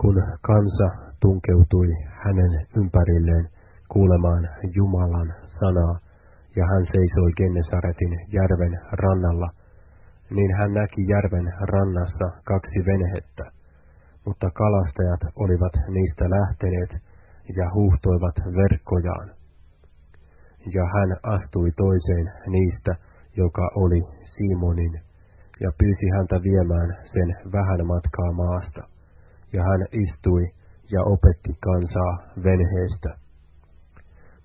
Kun kansa tunkeutui hänen ympärilleen kuulemaan Jumalan sanaa, ja hän seisoi Gennesaretin järven rannalla, niin hän näki järven rannassa kaksi venhettä, mutta kalastajat olivat niistä lähteneet ja huuhtoivat verkkojaan. Ja hän astui toiseen niistä, joka oli Simonin, ja pyysi häntä viemään sen vähän matkaa maasta, ja hän istui ja opetti kansaa venheestä.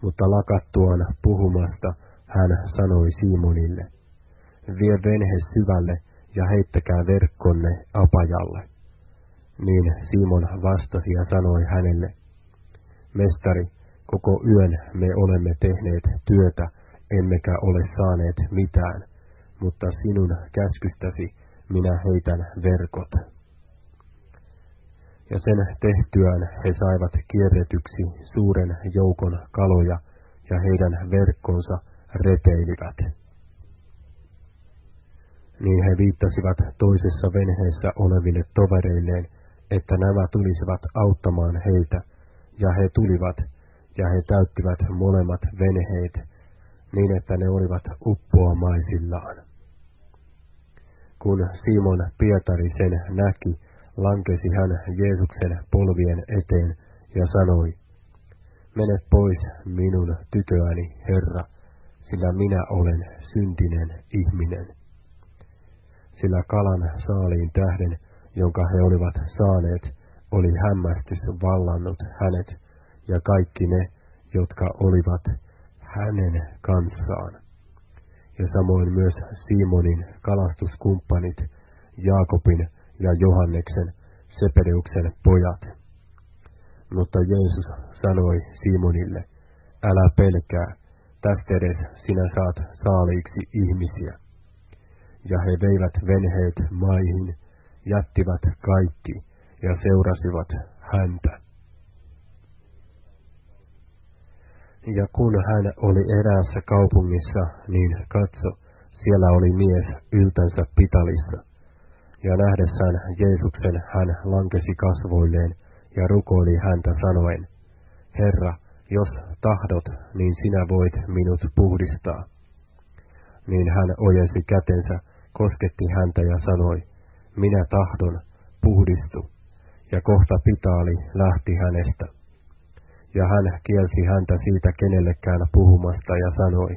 Mutta lakattuaan puhumasta hän sanoi Simonille, vie venhe syvälle ja heittäkää verkkonne apajalle. Niin Simon vastasi ja sanoi hänelle, Mestari, koko yön me olemme tehneet työtä, emmekä ole saaneet mitään, mutta sinun käskystäsi minä heitän verkot. Ja sen tehtyään he saivat kierretyksi suuren joukon kaloja, ja heidän verkkonsa repeilivät. Niin he viittasivat toisessa venheessä oleville tovereilleen, että nämä tulisivat auttamaan heitä, ja he tulivat, ja he täyttivät molemmat venheet, niin että ne olivat uppoamaisillaan. Kun Simon Pietari sen näki, lankesi hän Jeesuksen polvien eteen ja sanoi, Mene pois minun tyköäni, Herra, sillä minä olen syntinen ihminen. Sillä kalan saaliin tähden, jonka he olivat saaneet, oli hämmästys vallannut hänet ja kaikki ne, jotka olivat hänen kanssaan. Ja samoin myös Simonin kalastuskumppanit, Jaakobin ja Johanneksen, Sepedeuksen pojat. Mutta Jeesus sanoi Simonille, älä pelkää, tästä edes sinä saat saaliiksi ihmisiä. Ja he veivät venheet maihin, jättivät kaikki ja seurasivat häntä. Ja kun hän oli eräässä kaupungissa, niin katso, siellä oli mies yltänsä pitalissa. Ja nähdessään Jeesuksen hän lankesi kasvoilleen ja rukoili häntä sanoen, Herra, jos tahdot, niin sinä voit minut puhdistaa. Niin hän ojensi kätensä, kosketti häntä ja sanoi, minä tahdon, puhdistu. Ja kohta pitaali lähti hänestä. Ja hän kielsi häntä siitä kenellekään puhumasta ja sanoi,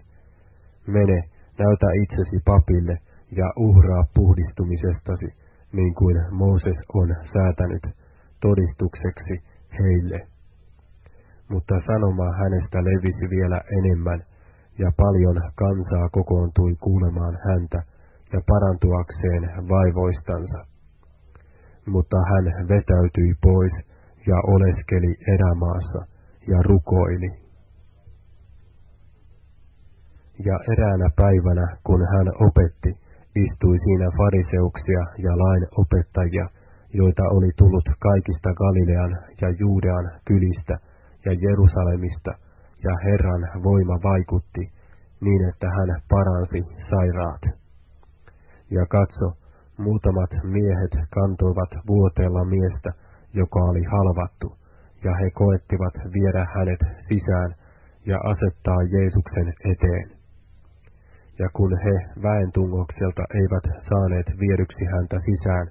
mene, näytä itsesi papille ja uhraa puhdistumisestasi, niin kuin Mooses on säätänyt, todistukseksi heille mutta sanoma hänestä levisi vielä enemmän, ja paljon kansaa kokoontui kuulemaan häntä ja parantuakseen vaivoistansa. Mutta hän vetäytyi pois ja oleskeli erämaassa ja rukoili. Ja eräänä päivänä, kun hän opetti, istui siinä fariseuksia ja lain opettajia, joita oli tullut kaikista Galilean ja Juudean kylistä, ja Jerusalemista, ja Herran voima vaikutti niin, että hän paransi sairaat. Ja katso, muutamat miehet kantoivat vuoteella miestä, joka oli halvattu, ja he koettivat viedä hänet sisään ja asettaa Jeesuksen eteen. Ja kun he väentungokselta eivät saaneet viedyksi häntä sisään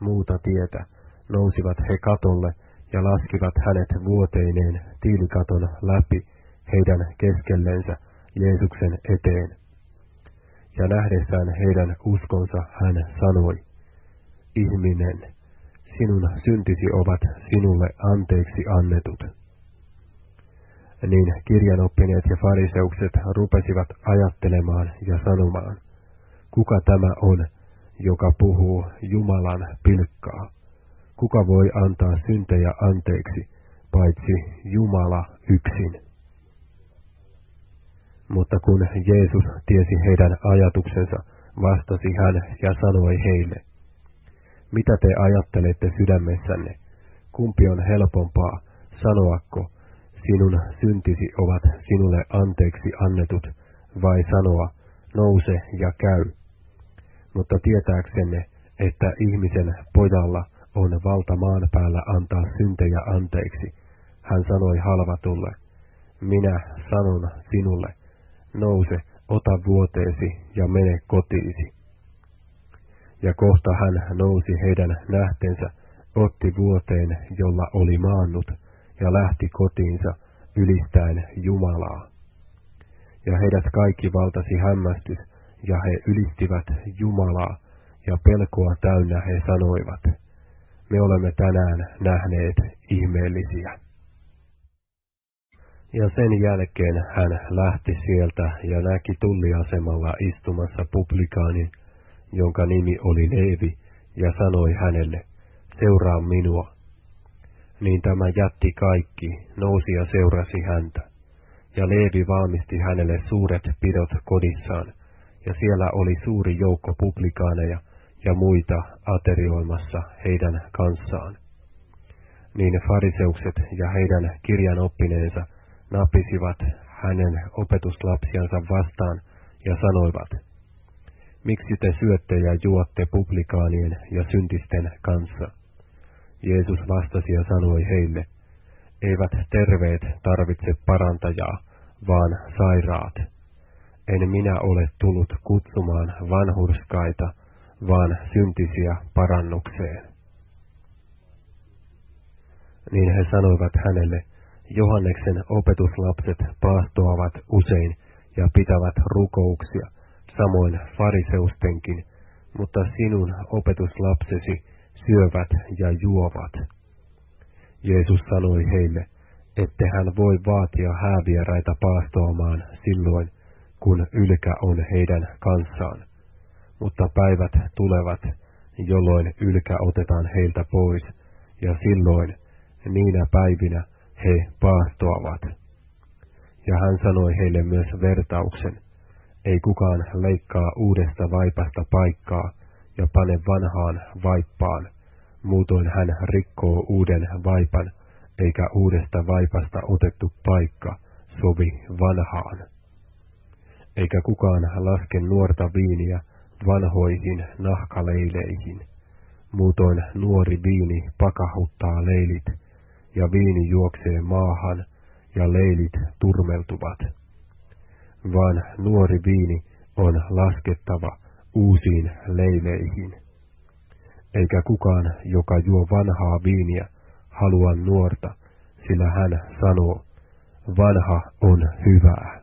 muuta tietä, nousivat he katolle ja laskivat hänet vuoteineen tiilikaton läpi heidän keskellensä Jeesuksen eteen. Ja nähdessään heidän uskonsa hän sanoi, Ihminen, sinun syntisi ovat sinulle anteeksi annetut. Niin kirjanoppineet ja fariseukset rupesivat ajattelemaan ja sanomaan, kuka tämä on, joka puhuu Jumalan pilkkaa? Kuka voi antaa syntejä anteeksi, paitsi Jumala yksin. Mutta kun Jeesus tiesi heidän ajatuksensa, vastasi hän ja sanoi heille, mitä te ajattelette sydämessänne, kumpi on helpompaa, sanoakko, sinun syntisi ovat sinulle anteeksi annetut, vai sanoa, nouse ja käy. Mutta tietääksenne, että ihmisen pojalla on valta maan päällä antaa syntejä anteeksi, hän sanoi halvatulle, minä sanon sinulle, nouse, ota vuoteesi ja mene kotiisi. Ja kohta hän nousi heidän nähtensä, otti vuoteen, jolla oli maannut, ja lähti kotiinsa ylistäen Jumalaa. Ja heidät kaikki valtasi hämmästys, ja he ylistivät Jumalaa, ja pelkoa täynnä he sanoivat, me olemme tänään nähneet ihmeellisiä. Ja sen jälkeen hän lähti sieltä ja näki tulliasemalla istumassa publikaanin, jonka nimi oli Leevi, ja sanoi hänelle, seuraa minua. Niin tämä jätti kaikki, nousi ja seurasi häntä. Ja Leevi valmisti hänelle suuret pidot kodissaan, ja siellä oli suuri joukko publikaaneja ja muita aterioimassa heidän kanssaan. Niin fariseukset ja heidän kirjanoppineensa napisivat hänen opetuslapsiansa vastaan ja sanoivat, miksi te syötte ja juotte publikaanien ja syntisten kanssa? Jeesus vastasi ja sanoi heille, eivät terveet tarvitse parantajaa, vaan sairaat. En minä ole tullut kutsumaan vanhurskaita, vaan syntisiä parannukseen. Niin he sanoivat hänelle, Johanneksen opetuslapset paastoavat usein ja pitävät rukouksia, samoin fariseustenkin, mutta sinun opetuslapsesi syövät ja juovat. Jeesus sanoi heille, ette hän voi vaatia häävieraita paastoamaan silloin, kun ylkä on heidän kanssaan. Mutta päivät tulevat, jolloin ylkä otetaan heiltä pois, ja silloin, niinä päivinä, he paastoavat. Ja hän sanoi heille myös vertauksen, ei kukaan leikkaa uudesta vaipasta paikkaa ja pane vanhaan vaippaan, muutoin hän rikkoo uuden vaipan, eikä uudesta vaipasta otettu paikka sovi vanhaan. Eikä kukaan laske nuorta viiniä vanhoihin nahkaleileihin, muutoin nuori viini pakahuttaa leilit, ja viini juoksee maahan, ja leilit turmeltuvat. Vaan nuori viini on laskettava uusiin leileihin. Eikä kukaan, joka juo vanhaa viiniä, halua nuorta, sillä hän sanoo, vanha on hyvää.